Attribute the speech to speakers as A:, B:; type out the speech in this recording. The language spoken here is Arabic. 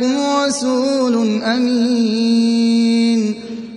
A: لكم رسول أمين.